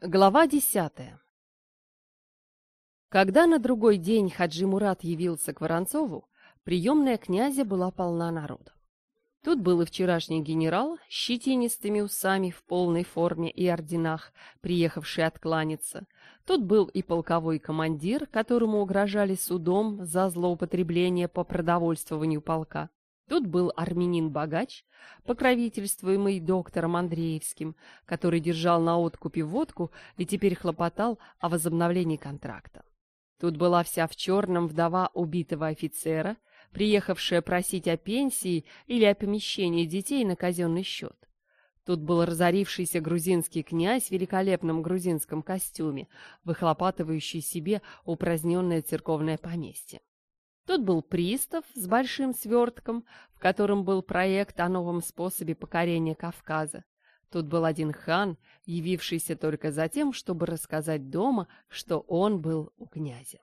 Глава десятая. Когда на другой день Хаджи Мурат явился к Воронцову, приемная князя была полна народа. Тут был и вчерашний генерал с щетинистыми усами в полной форме и орденах, приехавший откланяться. Тут был и полковой командир, которому угрожали судом за злоупотребление по продовольствованию полка. Тут был армянин-богач, покровительствуемый доктором Андреевским, который держал на откупе водку и теперь хлопотал о возобновлении контракта. Тут была вся в черном вдова убитого офицера, приехавшая просить о пенсии или о помещении детей на казенный счет. Тут был разорившийся грузинский князь в великолепном грузинском костюме, выхлопатывающий себе упраздненное церковное поместье. Тут был пристав с большим свертком, в котором был проект о новом способе покорения Кавказа. Тут был один хан, явившийся только за тем, чтобы рассказать дома, что он был у князя.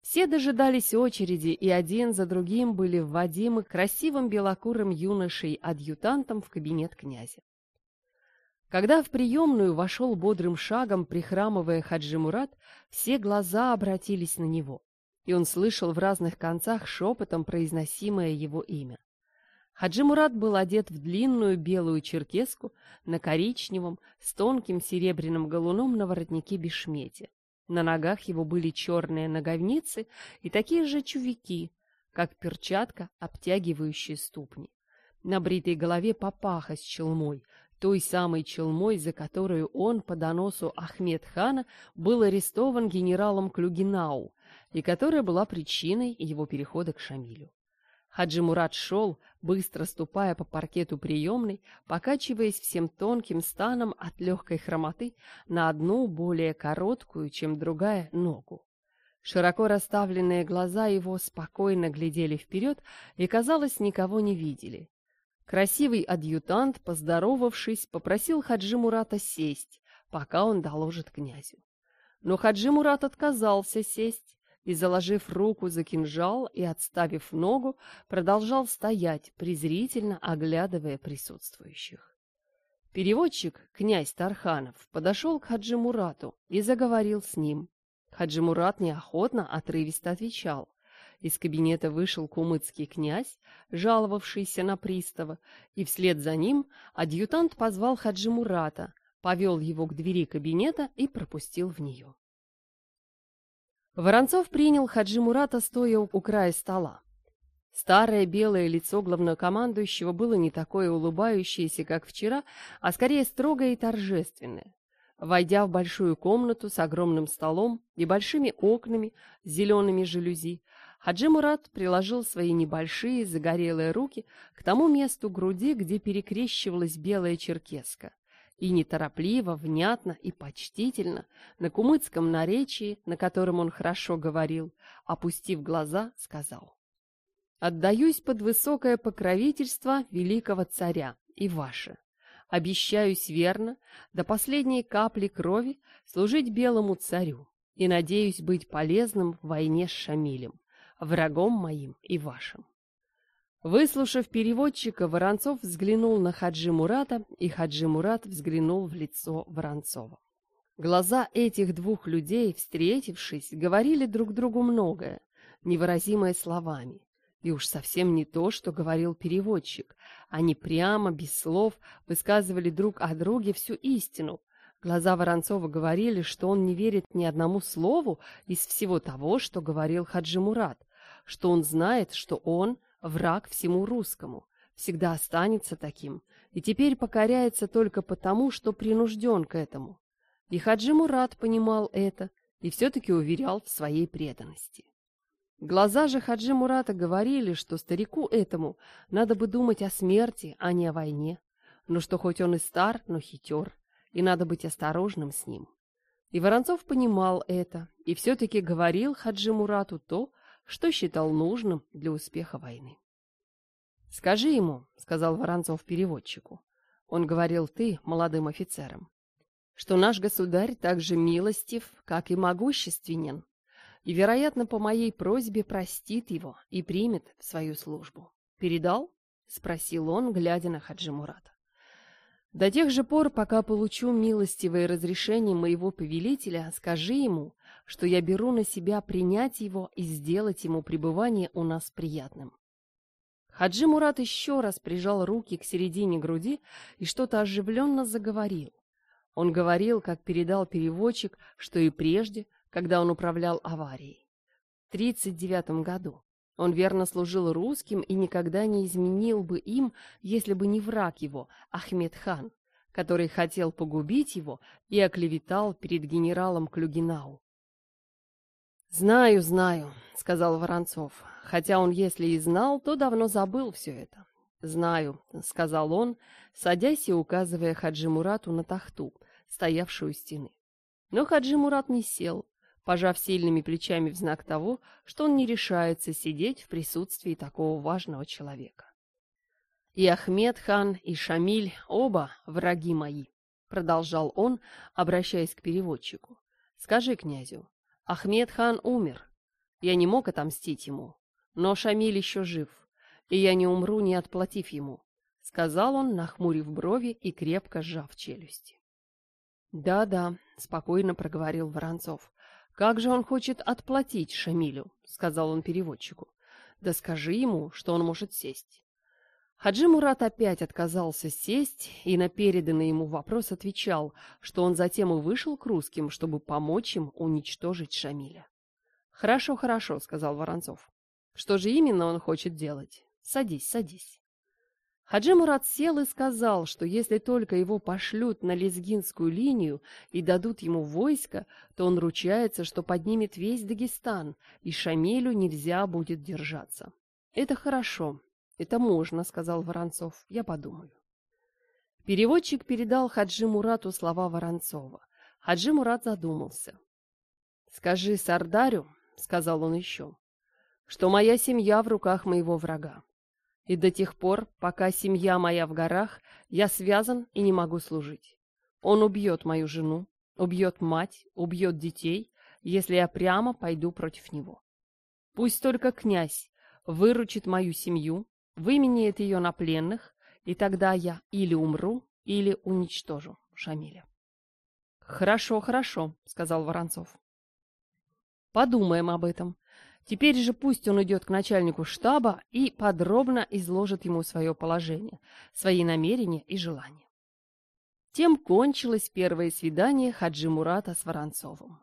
Все дожидались очереди, и один за другим были вводимы красивым белокурым юношей-адъютантом в кабинет князя. Когда в приемную вошел бодрым шагом, прихрамывая Хаджи Мурат, все глаза обратились на него и он слышал в разных концах шепотом произносимое его имя. Хаджи Мурат был одет в длинную белую черкеску на коричневом с тонким серебряным галуном на воротнике бешмете. На ногах его были черные наговницы и такие же чувики, как перчатка, обтягивающие ступни. На бритой голове папаха с челмой, той самой челмой, за которую он по доносу Ахмед-хана был арестован генералом Клюгинау и которая была причиной его перехода к Шамилю. Хаджи Мурат шел, быстро ступая по паркету приемной, покачиваясь всем тонким станом от легкой хромоты на одну более короткую, чем другая, ногу. Широко расставленные глаза его спокойно глядели вперед и, казалось, никого не видели. Красивый адъютант, поздоровавшись, попросил Хаджи Мурата сесть, пока он доложит князю. Но Хаджи Мурат отказался сесть, и, заложив руку за кинжал и отставив ногу, продолжал стоять, презрительно оглядывая присутствующих. Переводчик, князь Тарханов, подошел к Хаджи Мурату и заговорил с ним. Хаджи Мурат неохотно отрывисто отвечал. Из кабинета вышел кумыцкий князь, жаловавшийся на пристава, и вслед за ним адъютант позвал Хаджи Мурата, повел его к двери кабинета и пропустил в нее. Воронцов принял Хаджи Мурата, стоя у края стола. Старое белое лицо главнокомандующего было не такое улыбающееся, как вчера, а скорее строгое и торжественное. Войдя в большую комнату с огромным столом и большими окнами с зелеными жалюзи, Хаджи Мурат приложил свои небольшие загорелые руки к тому месту груди, где перекрещивалась белая черкеска и неторопливо, внятно и почтительно, на кумыцком наречии, на котором он хорошо говорил, опустив глаза, сказал. «Отдаюсь под высокое покровительство великого царя и ваше. Обещаюсь верно, до последней капли крови, служить белому царю и надеюсь быть полезным в войне с Шамилем, врагом моим и вашим. Выслушав переводчика, Воронцов взглянул на Хаджи Мурата, и Хаджи Мурат взглянул в лицо Воронцова. Глаза этих двух людей, встретившись, говорили друг другу многое, невыразимое словами. И уж совсем не то, что говорил переводчик. Они прямо, без слов, высказывали друг о друге всю истину. Глаза Воронцова говорили, что он не верит ни одному слову из всего того, что говорил Хаджи Мурат, что он знает, что он — враг всему русскому, всегда останется таким, и теперь покоряется только потому, что принужден к этому. И Хаджи Мурат понимал это и все-таки уверял в своей преданности. Глаза же Хаджи Мурата говорили, что старику этому надо бы думать о смерти, а не о войне, но что хоть он и стар, но хитер, и надо быть осторожным с ним. И Воронцов понимал это, и все-таки говорил Хаджи Мурату то, что считал нужным для успеха войны. «Скажи ему», — сказал Воронцов переводчику, — он говорил «ты» молодым офицерам, что наш государь так же милостив, как и могущественен, и, вероятно, по моей просьбе простит его и примет в свою службу. «Передал?» — спросил он, глядя на Хаджи Мурата. До тех же пор, пока получу милостивое разрешение моего повелителя, скажи ему, что я беру на себя принять его и сделать ему пребывание у нас приятным. Хаджи Мурат еще раз прижал руки к середине груди и что-то оживленно заговорил. Он говорил, как передал переводчик, что и прежде, когда он управлял аварией. В 1939 году он верно служил русским и никогда не изменил бы им, если бы не враг его, Ахмед хан, который хотел погубить его и оклеветал перед генералом Клюгинау. «Знаю, знаю», — сказал Воронцов. «Хотя он, если и знал, то давно забыл все это». «Знаю», — сказал он, садясь и указывая Хаджи Мурату на тахту, стоявшую у стены. Но Хаджи Мурат не сел, пожав сильными плечами в знак того, что он не решается сидеть в присутствии такого важного человека. «И Ахмед хан, и Шамиль оба враги мои», — продолжал он, обращаясь к переводчику. «Скажи князю, Ахмед хан умер. Я не мог отомстить ему, но Шамиль еще жив, и я не умру, не отплатив ему, — сказал он, нахмурив брови и крепко сжав челюсти. «Да, — Да-да, — спокойно проговорил Воронцов. — Как же он хочет отплатить Шамилю, — сказал он переводчику. — Да скажи ему, что он может сесть. Хаджи Мурат опять отказался сесть и на переданный ему вопрос отвечал, что он затем и вышел к русским, чтобы помочь им уничтожить Шамиля. «Хорошо, хорошо», — сказал Воронцов. «Что же именно он хочет делать? Садись, садись». Хаджи Мурат сел и сказал, что если только его пошлют на лезгинскую линию и дадут ему войско, то он ручается, что поднимет весь Дагестан, и Шамилю нельзя будет держаться. «Это хорошо», это можно сказал воронцов. Я подумаю. Переводчик передал хаджи мурату слова воронцова. Хаджи мурат задумался. Скажи сардарю сказал он еще что моя семья в руках моего врага. И до тех пор пока семья моя в горах я связан и не могу служить. Он убьет мою жену убьет мать убьет детей если я прямо пойду против него. Пусть только князь выручит мою семью Выменяет ее на пленных, и тогда я или умру, или уничтожу Шамиля. «Хорошо, хорошо», — сказал Воронцов. «Подумаем об этом. Теперь же пусть он идет к начальнику штаба и подробно изложит ему свое положение, свои намерения и желания». Тем кончилось первое свидание Хаджи Мурата с Воронцовым.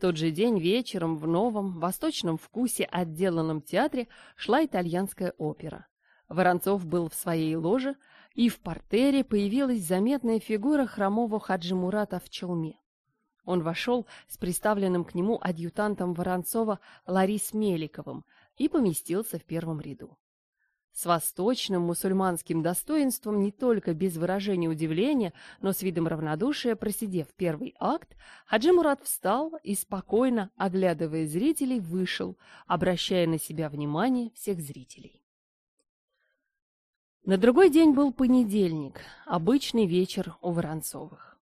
Тот же день вечером в новом, восточном вкусе отделанном театре шла итальянская опера. Воронцов был в своей ложе, и в портере появилась заметная фигура хромого Хаджи Мурата в челме. Он вошел с приставленным к нему адъютантом Воронцова Ларис Меликовым и поместился в первом ряду с восточным мусульманским достоинством не только без выражения удивления, но с видом равнодушия просидев первый акт, Хаджи Мурат встал и спокойно, оглядывая зрителей, вышел, обращая на себя внимание всех зрителей. На другой день был понедельник, обычный вечер у Воронцовых.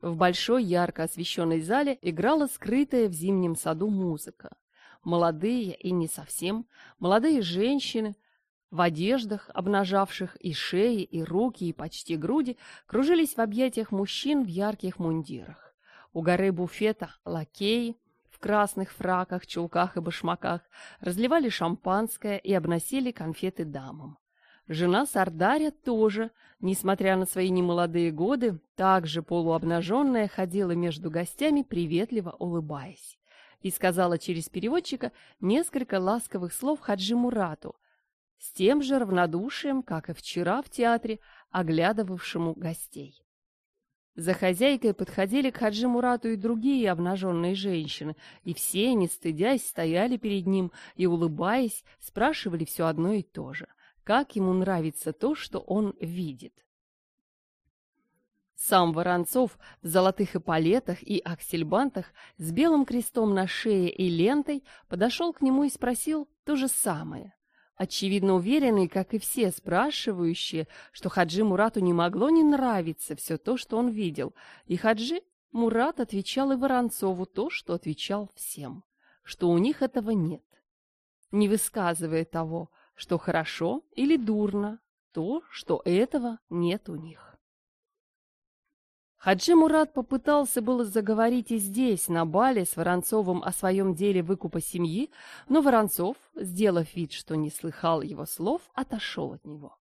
В большой ярко освещенной зале играла скрытая в зимнем саду музыка. Молодые и не совсем, молодые женщины – в одеждах, обнажавших и шеи, и руки, и почти груди, кружились в объятиях мужчин в ярких мундирах. У горы буфета лакеи в красных фраках, чулках и башмаках разливали шампанское и обносили конфеты дамам. Жена Сардаря тоже, несмотря на свои немолодые годы, также полуобнаженная ходила между гостями, приветливо улыбаясь и сказала через переводчика несколько ласковых слов Хаджи Мурату, с тем же равнодушием, как и вчера в театре, оглядывавшему гостей. За хозяйкой подходили к Хаджи Мурату и другие обнаженные женщины, и все, не стыдясь, стояли перед ним и, улыбаясь, спрашивали все одно и то же, как ему нравится то, что он видит. Сам Воронцов в золотых эполетах и аксельбантах с белым крестом на шее и лентой подошел к нему и спросил то же самое очевидно уверенный, как и все спрашивающие, что Хаджи Мурату не могло не нравиться все то, что он видел. И Хаджи Мурат отвечал и Воронцову то, что отвечал всем, что у них этого нет, не высказывая того, что хорошо или дурно, то, что этого нет у них. Хаджи Мурат попытался было заговорить и здесь, на бале с Воронцовым о своем деле выкупа семьи, но Воронцов, сделав вид, что не слыхал его слов, отошел от него.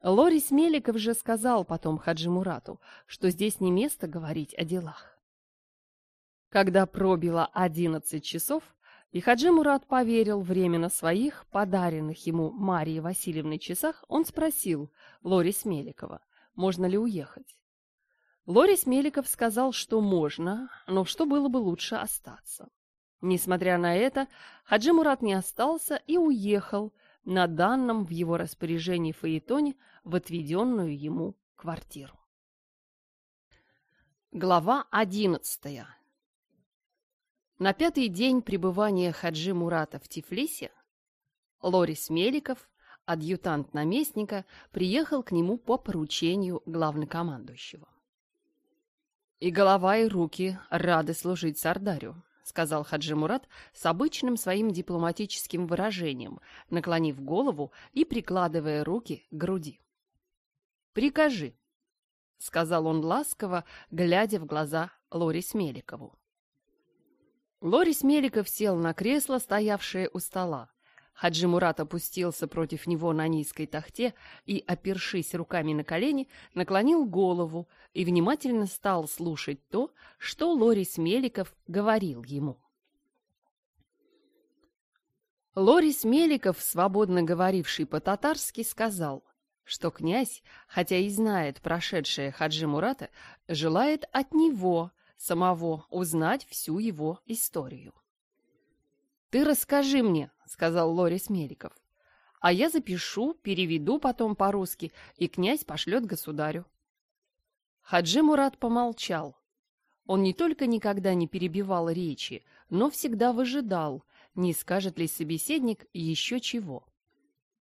Лорис Меликов же сказал потом Хаджи Мурату, что здесь не место говорить о делах. Когда пробило одиннадцать часов, и Хаджи Мурат поверил время на своих, подаренных ему Марии Васильевной часах, он спросил Лорис Меликова, можно ли уехать. Лорис Меликов сказал, что можно, но что было бы лучше остаться. Несмотря на это, Хаджи Мурат не остался и уехал на данном в его распоряжении Фаэтоне в отведенную ему квартиру. Глава одиннадцатая На пятый день пребывания Хаджи Мурата в Тифлисе Лорис Меликов, адъютант наместника, приехал к нему по поручению главнокомандующего. «И голова, и руки рады служить Сардарю», — сказал Хаджи Мурат с обычным своим дипломатическим выражением, наклонив голову и прикладывая руки к груди. «Прикажи», — сказал он ласково, глядя в глаза Лорис Меликову. Лорис Меликов сел на кресло, стоявшее у стола. Хаджи Мурат опустился против него на низкой тахте и, опершись руками на колени, наклонил голову и внимательно стал слушать то, что Лорис Меликов говорил ему. Лорис Меликов, свободно говоривший по-татарски, сказал, что князь, хотя и знает прошедшее Хаджи Мурата, желает от него самого узнать всю его историю. «Ты расскажи мне, сказал Лорис Меликов. «А я запишу, переведу потом по-русски, и князь пошлет государю». Хаджи Мурат помолчал. Он не только никогда не перебивал речи, но всегда выжидал, не скажет ли собеседник еще чего.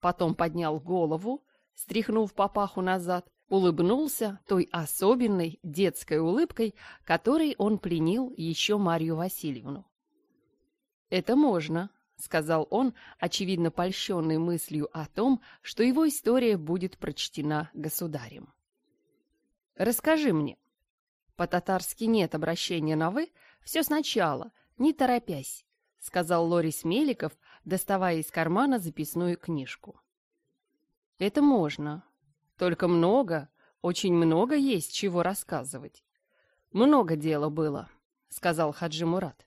Потом поднял голову, стряхнув папаху назад, улыбнулся той особенной детской улыбкой, которой он пленил еще Марью Васильевну. «Это можно», сказал он, очевидно польщенный мыслью о том, что его история будет прочтена государем. «Расскажи мне». По-татарски нет обращения на «вы», все сначала, не торопясь, сказал Лорис Меликов, доставая из кармана записную книжку. «Это можно. Только много, очень много есть чего рассказывать. Много дела было», — сказал Хаджи Мурат.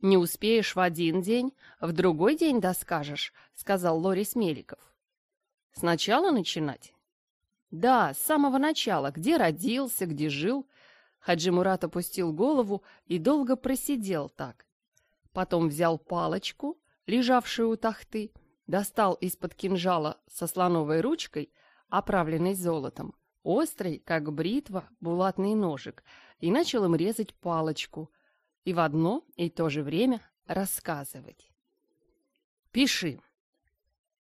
«Не успеешь в один день, в другой день доскажешь», — сказал Лорис Меликов. «Сначала начинать?» «Да, с самого начала. Где родился, где жил?» Хаджи Мурат опустил голову и долго просидел так. Потом взял палочку, лежавшую у тахты, достал из-под кинжала со слоновой ручкой, оправленной золотом, острый, как бритва, булатный ножик, и начал им резать палочку, и в одно и то же время рассказывать. Пиши.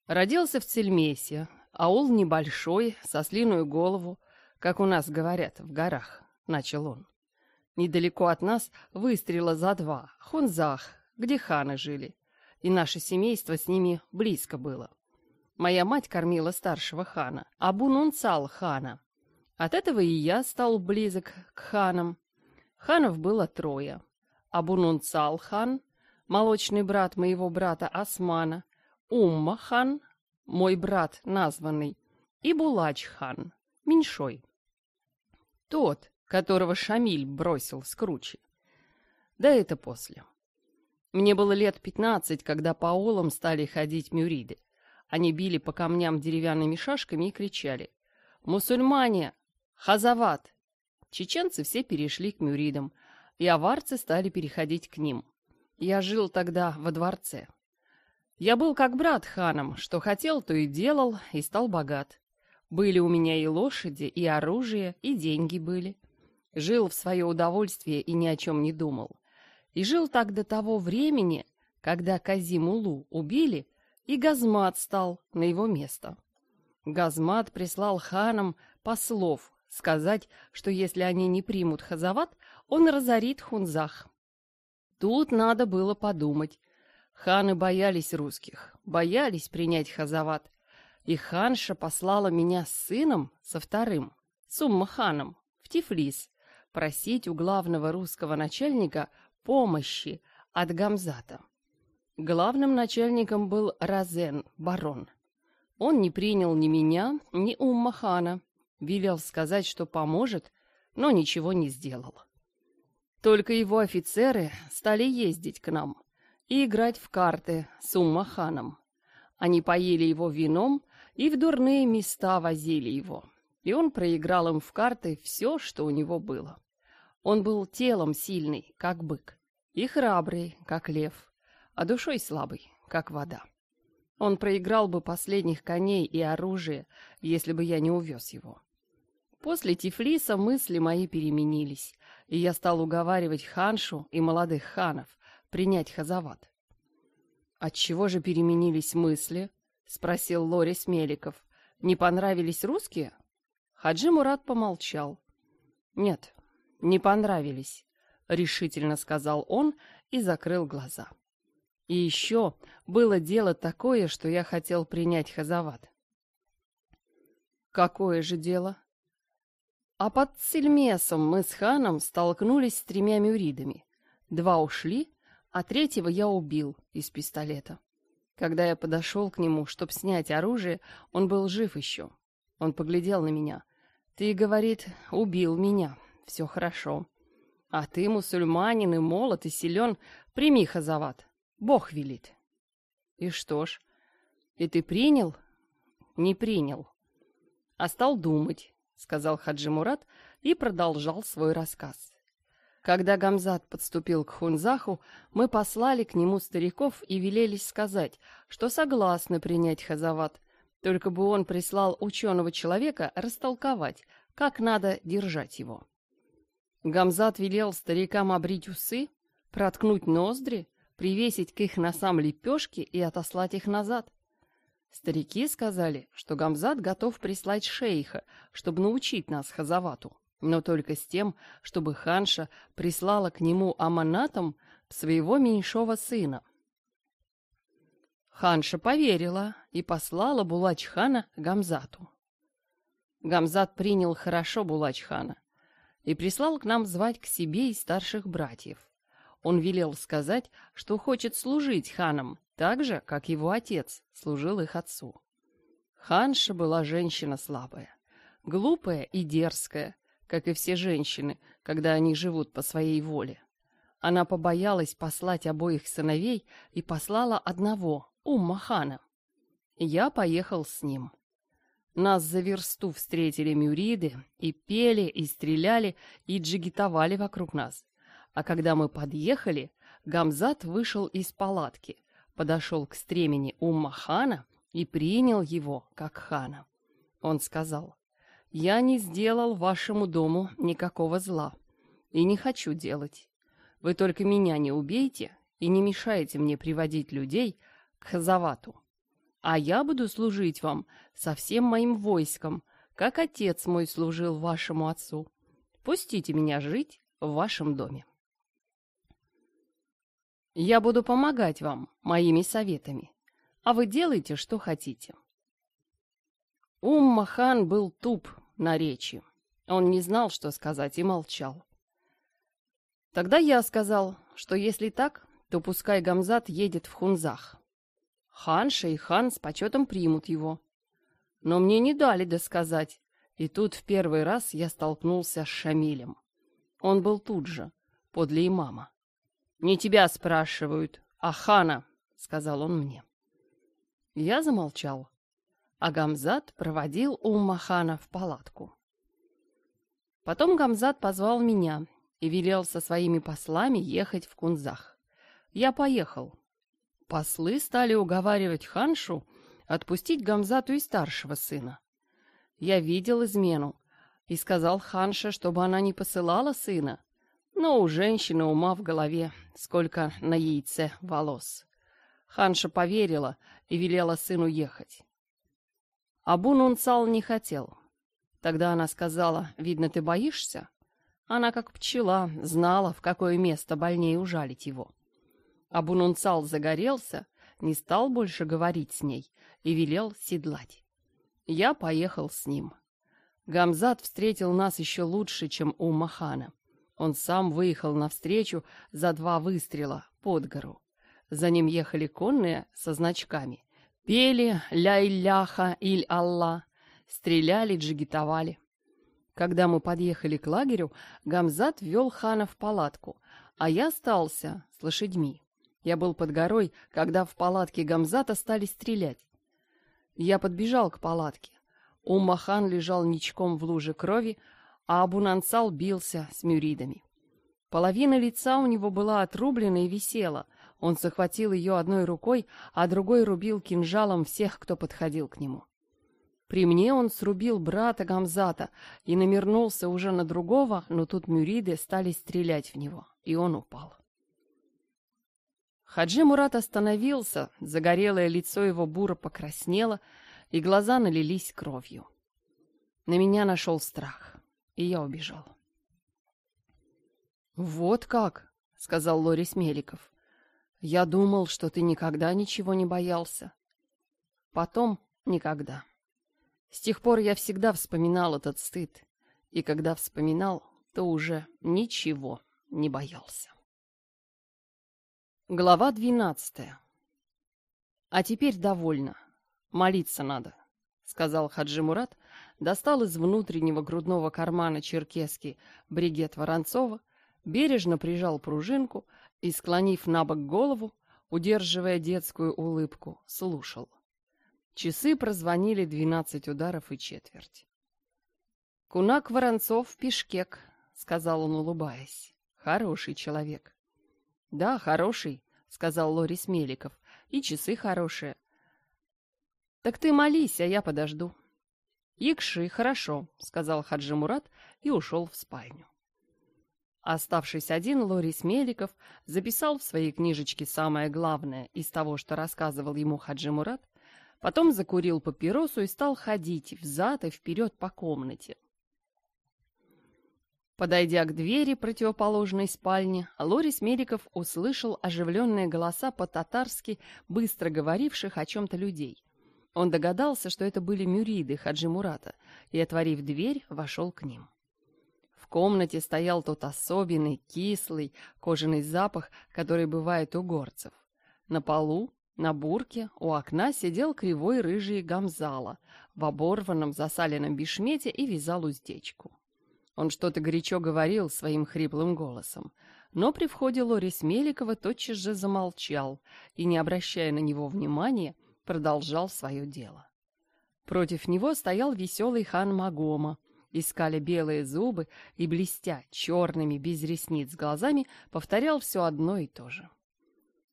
Родился в Цельмесе, аул небольшой, со слиную голову, как у нас говорят, в горах, начал он. Недалеко от нас выстрела за два, Хунзах, где ханы жили, и наше семейство с ними близко было. Моя мать кормила старшего хана, Абунунцал хана. От этого и я стал близок к ханам. Ханов было трое. Абунунцал хан, молочный брат моего брата Османа, Уммахан, мой брат названный, и Булачхан, меньшой. Тот, которого Шамиль бросил с кручи. Да это после. Мне было лет пятнадцать, когда по олам стали ходить мюриды. Они били по камням деревянными шашками и кричали «Мусульмане! Хазават!» Чеченцы все перешли к мюридам – и аварцы стали переходить к ним. Я жил тогда во дворце. Я был как брат ханом, что хотел, то и делал, и стал богат. Были у меня и лошади, и оружие, и деньги были. Жил в свое удовольствие и ни о чем не думал. И жил так до того времени, когда Казимулу убили, и Газмат стал на его место. Газмат прислал ханам послов сказать, что если они не примут Хазават, он разорит Хунзах. Тут надо было подумать. Ханы боялись русских, боялись принять Хазават. И ханша послала меня с сыном, со вторым, Сумма-ханом, в Тифлис, просить у главного русского начальника помощи от Гамзата. Главным начальником был Розен, барон. Он не принял ни меня, ни Уммахана, велел сказать, что поможет, но ничего не сделал. Только его офицеры стали ездить к нам и играть в карты с уммаханом. Они поели его вином и в дурные места возили его. И он проиграл им в карты все, что у него было. Он был телом сильный, как бык, и храбрый, как лев, а душой слабый, как вода. Он проиграл бы последних коней и оружие, если бы я не увез его. После Тифлиса мысли мои переменились, и я стал уговаривать ханшу и молодых ханов принять хазават. «Отчего же переменились мысли?» — спросил Лорис Меликов. «Не понравились русские?» Хаджи Мурат помолчал. «Нет, не понравились», — решительно сказал он и закрыл глаза. «И еще было дело такое, что я хотел принять хазават». «Какое же дело?» А под Сельмесом мы с ханом столкнулись с тремя мюридами. Два ушли, а третьего я убил из пистолета. Когда я подошел к нему, чтобы снять оружие, он был жив еще. Он поглядел на меня. «Ты, — говорит, — убил меня. Все хорошо. А ты, мусульманин и молод, и силен, прими хазават. Бог велит». «И что ж? И ты принял?» «Не принял. А стал думать». — сказал Хаджи Мурат и продолжал свой рассказ. Когда Гамзат подступил к Хунзаху, мы послали к нему стариков и велелись сказать, что согласны принять Хазават, только бы он прислал ученого человека растолковать, как надо держать его. Гамзат велел старикам обрить усы, проткнуть ноздри, привесить к их носам лепешки и отослать их назад. Старики сказали, что Гамзат готов прислать шейха, чтобы научить нас Хазавату, но только с тем, чтобы ханша прислала к нему аманатом своего меньшого сына. Ханша поверила и послала Булачхана Гамзату. Гамзат принял хорошо Булачхана и прислал к нам звать к себе и старших братьев. Он велел сказать, что хочет служить ханам так же, как его отец, служил их отцу. Ханша была женщина слабая, глупая и дерзкая, как и все женщины, когда они живут по своей воле. Она побоялась послать обоих сыновей и послала одного, Умма хана. Я поехал с ним. Нас за версту встретили мюриды, и пели, и стреляли, и джигитовали вокруг нас. А когда мы подъехали, Гамзат вышел из палатки, подошел к стремени Умма хана и принял его как хана. Он сказал, «Я не сделал вашему дому никакого зла и не хочу делать. Вы только меня не убейте и не мешайте мне приводить людей к Хазавату. А я буду служить вам со всем моим войском, как отец мой служил вашему отцу. Пустите меня жить в вашем доме». Я буду помогать вам моими советами, а вы делайте, что хотите. Умма хан был туп на речи. Он не знал, что сказать, и молчал. Тогда я сказал, что если так, то пускай Гамзат едет в Хунзах. ханша и Хан, с почетом примут его. Но мне не дали досказать, и тут в первый раз я столкнулся с Шамилем. Он был тут же, подле имама. Не тебя спрашивают, а хана, — сказал он мне. Я замолчал, а Гамзат проводил Умма хана в палатку. Потом Гамзат позвал меня и велел со своими послами ехать в Кунзах. Я поехал. Послы стали уговаривать ханшу отпустить Гамзату и старшего сына. Я видел измену и сказал ханше, чтобы она не посылала сына, но у женщины ума в голове, сколько на яйце волос. Ханша поверила и велела сыну ехать. Абун Унцал не хотел. Тогда она сказала, «Видно, ты боишься?» Она, как пчела, знала, в какое место больнее ужалить его. Абунунцал загорелся, не стал больше говорить с ней и велел седлать. Я поехал с ним. Гамзат встретил нас еще лучше, чем у Махана. Он сам выехал навстречу за два выстрела под гору. За ним ехали конные со значками. Пели «Ля-Илляха, Иль-Алла», стреляли, джигитовали. Когда мы подъехали к лагерю, Гамзат ввел хана в палатку, а я остался с лошадьми. Я был под горой, когда в палатке Гамзата стали стрелять. Я подбежал к палатке. Умма хан лежал ничком в луже крови, а Абунансал бился, с мюридами. Половина лица у него была отрублена и висела. Он захватил ее одной рукой, а другой рубил кинжалом всех, кто подходил к нему. При мне он срубил брата Гамзата и намернулся уже на другого, но тут мюриды стали стрелять в него, и он упал. Хаджи Мурат остановился, загорелое лицо его буро покраснело, и глаза налились кровью. На меня нашел страх и я убежал. «Вот как!» — сказал Лорис Меликов. «Я думал, что ты никогда ничего не боялся. Потом никогда. С тех пор я всегда вспоминал этот стыд, и когда вспоминал, то уже ничего не боялся». Глава двенадцатая. «А теперь довольно. Молиться надо», — сказал Хаджи Мурат, достал из внутреннего грудного кармана черкески бригет Воронцова, бережно прижал пружинку и, склонив на бок голову, удерживая детскую улыбку, слушал. Часы прозвонили двенадцать ударов и четверть. «Кунак Воронцов, Пешкек», — сказал он, улыбаясь. «Хороший человек». «Да, хороший», — сказал Лорис Меликов. «И часы хорошие». «Так ты молись, а я подожду». «Икши, хорошо», — сказал Хаджи Мурат и ушел в спальню. Оставшись один, Лорис Меликов записал в своей книжечке самое главное из того, что рассказывал ему Хаджи Мурат, потом закурил папиросу и стал ходить взад и вперед по комнате. Подойдя к двери противоположной спальни, Лорис Меликов услышал оживленные голоса по-татарски, быстро говоривших о чем-то людей. Он догадался, что это были мюриды Хаджи Мурата, и, отворив дверь, вошел к ним. В комнате стоял тот особенный, кислый, кожаный запах, который бывает у горцев. На полу, на бурке, у окна сидел кривой рыжий гамзала в оборванном засаленном бешмете и вязал уздечку. Он что-то горячо говорил своим хриплым голосом, но при входе Лорис Смеликова тотчас же замолчал и, не обращая на него внимания, продолжал свое дело. Против него стоял веселый хан Магома, искали белые зубы и, блестя черными без ресниц глазами, повторял все одно и то же.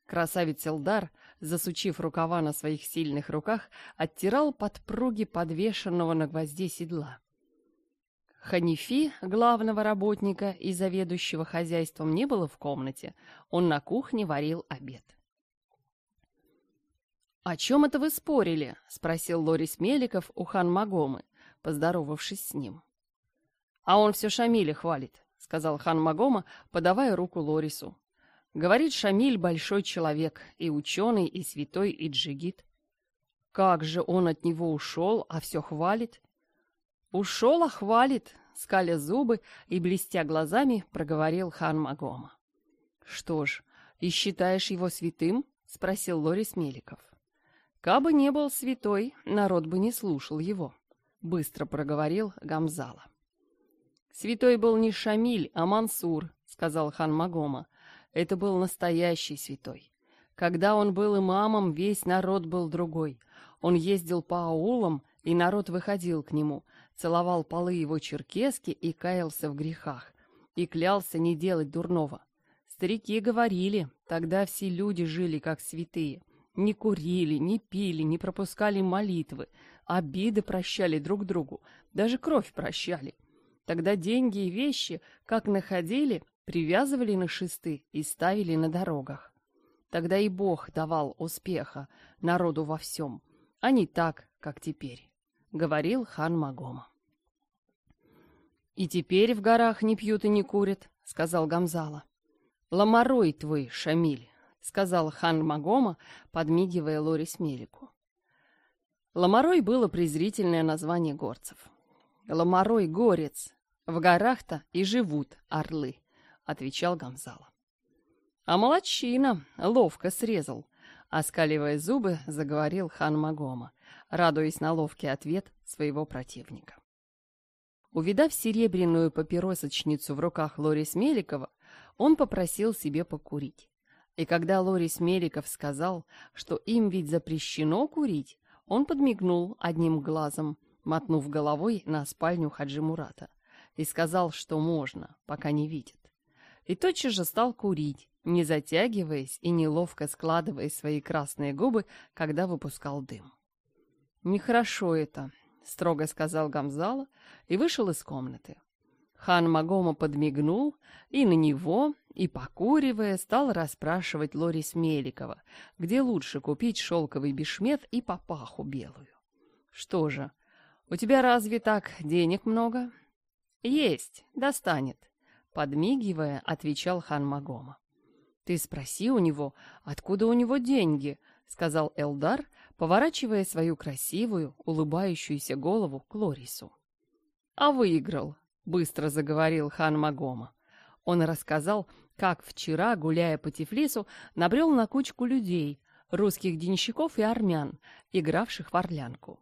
Красавец Элдар, засучив рукава на своих сильных руках, оттирал подпруги подвешенного на гвозде седла. Ханифи, главного работника и заведующего хозяйством, не было в комнате. Он на кухне варил обед. — «О чем это вы спорили?» — спросил Лорис Меликов у хан Магомы, поздоровавшись с ним. «А он все Шамиля хвалит», — сказал хан Магома, подавая руку Лорису. «Говорит, Шамиль большой человек, и ученый, и святой, и джигит. Как же он от него ушел, а все хвалит?» «Ушел, а хвалит», — скаля зубы и блестя глазами проговорил хан Магома. «Что ж, и считаешь его святым?» — спросил Лорис Меликов. Кабы не был святой, народ бы не слушал его», — быстро проговорил Гамзала. «Святой был не Шамиль, а Мансур», — сказал хан Магома. «Это был настоящий святой. Когда он был имамом, весь народ был другой. Он ездил по аулам, и народ выходил к нему, целовал полы его черкески и каялся в грехах, и клялся не делать дурного. Старики говорили, тогда все люди жили как святые, не курили, не пили, не пропускали молитвы, а обиды прощали друг другу, даже кровь прощали. Тогда деньги и вещи, как находили, привязывали на шесты и ставили на дорогах. Тогда и Бог давал успеха народу во всем, а не так, как теперь, — говорил хан Магома. «И теперь в горах не пьют и не курят», — сказал Гамзала. Ломарой твой, Шамиль, сказал хан Магома, подмигивая Лорис Мелику. Ломорой было презрительное название горцев. Ломарой — горец. В горах-то и живут орлы, — отвечал Гамзала. А молодчина ловко срезал. Оскаливая зубы, заговорил хан Магома, радуясь на ловкий ответ своего противника. Увидав серебряную папиросочницу в руках Лорис Меликова, он попросил себе покурить. И когда Лорис Мериков сказал, что им ведь запрещено курить, он подмигнул одним глазом, мотнув головой на спальню Хаджи Мурата, и сказал, что можно, пока не видит. И тотчас же стал курить, не затягиваясь и неловко складывая свои красные губы, когда выпускал дым. «Нехорошо это», — строго сказал Гамзала и вышел из комнаты. Хан Магома подмигнул, и на него, и, покуривая, стал расспрашивать Лорис Меликова, где лучше купить шелковый бешмет и папаху белую. «Что же, у тебя разве так денег много?» «Есть, достанет», — подмигивая, отвечал хан Магома. «Ты спроси у него, откуда у него деньги», — сказал Элдар, поворачивая свою красивую, улыбающуюся голову к Лорису. «А выиграл», — быстро заговорил хан Магома. Он рассказал как вчера, гуляя по Тифлису, набрел на кучку людей, русских денщиков и армян, игравших в орлянку.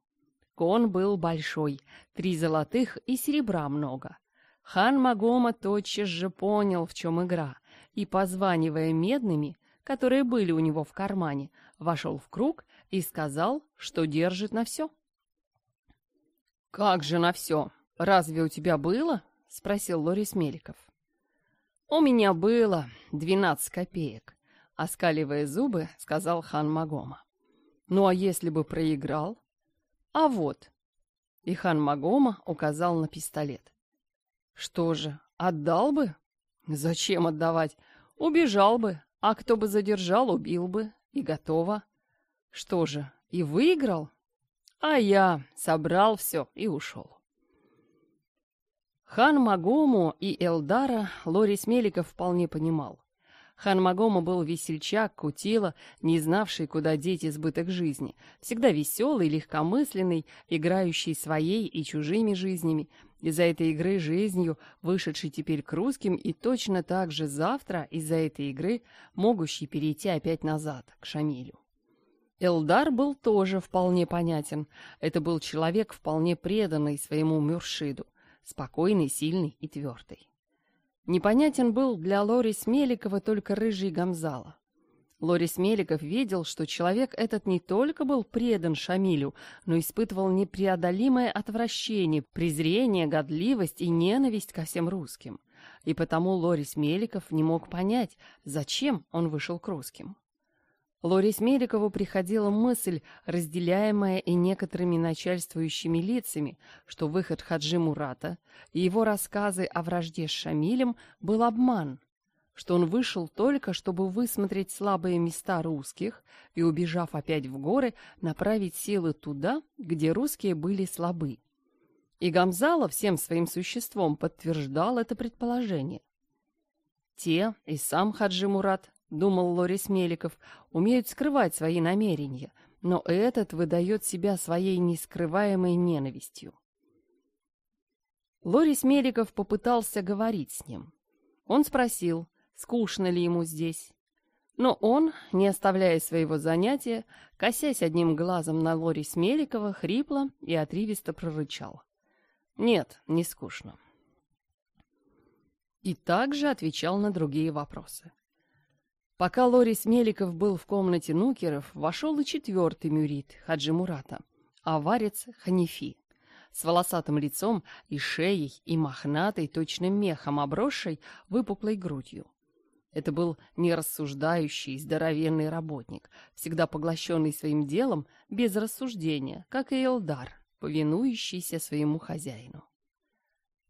Кон был большой, три золотых и серебра много. Хан Магома тотчас же понял, в чем игра, и, позванивая медными, которые были у него в кармане, вошел в круг и сказал, что держит на все. «Как же на все? Разве у тебя было?» — спросил Лорис Меликов. «У меня было двенадцать копеек», — оскаливая зубы, сказал хан Магома. «Ну а если бы проиграл?» «А вот». И хан Магома указал на пистолет. «Что же, отдал бы?» «Зачем отдавать? Убежал бы, а кто бы задержал, убил бы. И готово. Что же, и выиграл?» А я собрал все и ушел. Хан Магому и Элдара Лорис Меликов вполне понимал. Хан Магома был весельчак, кутила, не знавший, куда деть избыток жизни, всегда веселый, легкомысленный, играющий своей и чужими жизнями, из-за этой игры жизнью, вышедший теперь к русским, и точно так же завтра из-за этой игры, могущий перейти опять назад, к Шамилю. Элдар был тоже вполне понятен. Это был человек, вполне преданный своему Мюршиду – спокойный, сильный и твердый. Непонятен был для Лорис Меликова только рыжий Гамзала. Лорис Меликов видел, что человек этот не только был предан Шамилю, но испытывал непреодолимое отвращение, презрение, годливость и ненависть ко всем русским. И потому Лорис Меликов не мог понять, зачем он вышел к русским. Лорис Мерикову приходила мысль, разделяемая и некоторыми начальствующими лицами, что выход Хаджи Мурата и его рассказы о вражде с Шамилем был обман, что он вышел только, чтобы высмотреть слабые места русских и, убежав опять в горы, направить силы туда, где русские были слабы. И Гамзала всем своим существом подтверждал это предположение. Те и сам Хаджи Мурат Думал Лорис Меликов, умеют скрывать свои намерения, но этот выдает себя своей нескрываемой ненавистью. Лорис Меликов попытался говорить с ним. Он спросил, скучно ли ему здесь. Но он, не оставляя своего занятия, косясь одним глазом на Лорис Меликова, хрипло и отрывисто прорычал. «Нет, не скучно». И также отвечал на другие вопросы. Пока Лорис Меликов был в комнате нукеров, вошел и четвертый мюрит Хаджи Мурата, аварец Ханифи, с волосатым лицом и шеей, и мохнатой, точным мехом обросшей, выпуклой грудью. Это был нерассуждающий, здоровенный работник, всегда поглощенный своим делом без рассуждения, как и Элдар, повинующийся своему хозяину.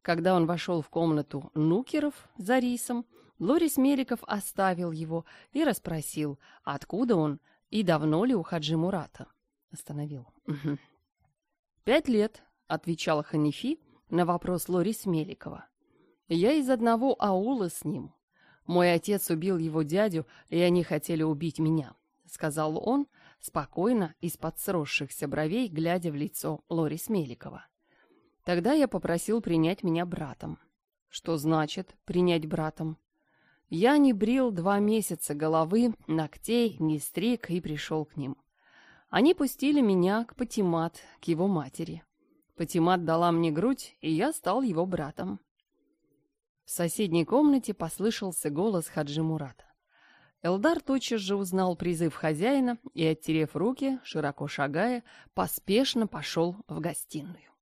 Когда он вошел в комнату нукеров за рисом, Лорис Меликов оставил его и расспросил, откуда он и давно ли у Хаджи Мурата. Остановил. «Угу. «Пять лет», — отвечал Ханифи на вопрос Лорис Меликова. «Я из одного аула с ним. Мой отец убил его дядю, и они хотели убить меня», — сказал он, спокойно, из-под сросшихся бровей, глядя в лицо Лорис Меликова. «Тогда я попросил принять меня братом». «Что значит принять братом?» Я не брил два месяца головы, ногтей, не стриг и пришел к ним. Они пустили меня к Патимат, к его матери. Патимат дала мне грудь, и я стал его братом. В соседней комнате послышался голос Хаджи Мурата. Элдар тотчас же узнал призыв хозяина и, оттерев руки, широко шагая, поспешно пошел в гостиную.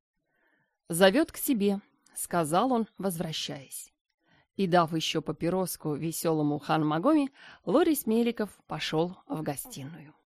«Зовет к себе», — сказал он, возвращаясь и дав еще папироску веселому хан Магоме, Лорис Меликов пошел в гостиную.